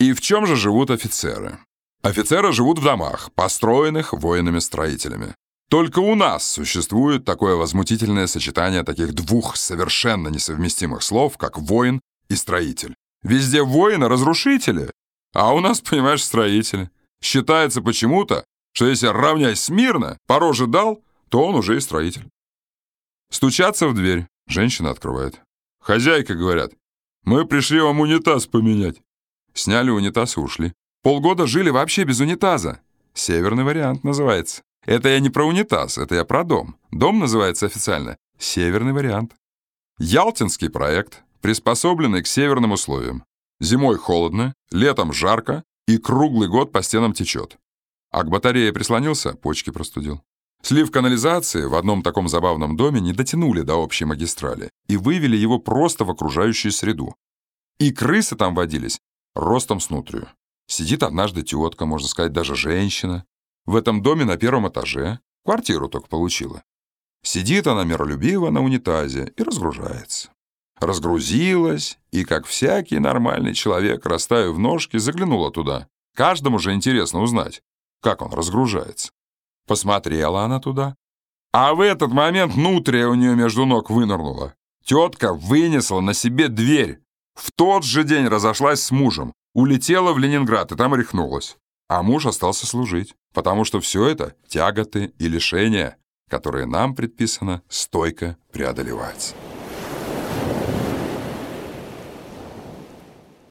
И в чем же живут офицеры? Офицеры живут в домах, построенных воинами-строителями. Только у нас существует такое возмутительное сочетание таких двух совершенно несовместимых слов, как воин и строитель. Везде воины — разрушители, а у нас, понимаешь, строители. Считается почему-то, что если равнясь смирно, по роже дал, то он уже и строитель. Стучаться в дверь. Женщина открывает. Хозяйка, говорят, мы пришли вам унитаз поменять. Сняли унитаз и ушли. Полгода жили вообще без унитаза. Северный вариант называется. Это я не про унитаз, это я про дом. Дом называется официально «Северный вариант». Ялтинский проект, приспособленный к северным условиям. Зимой холодно, летом жарко и круглый год по стенам течет. А к батарее прислонился, почки простудил. Слив канализации в одном таком забавном доме не дотянули до общей магистрали и вывели его просто в окружающую среду. И крысы там водились ростом с нутрию. Сидит однажды тетка, можно сказать, даже женщина. В этом доме на первом этаже. Квартиру только получила. Сидит она миролюбиво на унитазе и разгружается. Разгрузилась, и, как всякий нормальный человек, расставив ножки, заглянула туда. Каждому же интересно узнать, как он разгружается. Посмотрела она туда. А в этот момент нутрия у нее между ног вынырнула. Тетка вынесла на себе дверь. В тот же день разошлась с мужем, улетела в Ленинград и там рехнулась. А муж остался служить, потому что все это тяготы и лишения, которые нам предписано стойко преодолевать.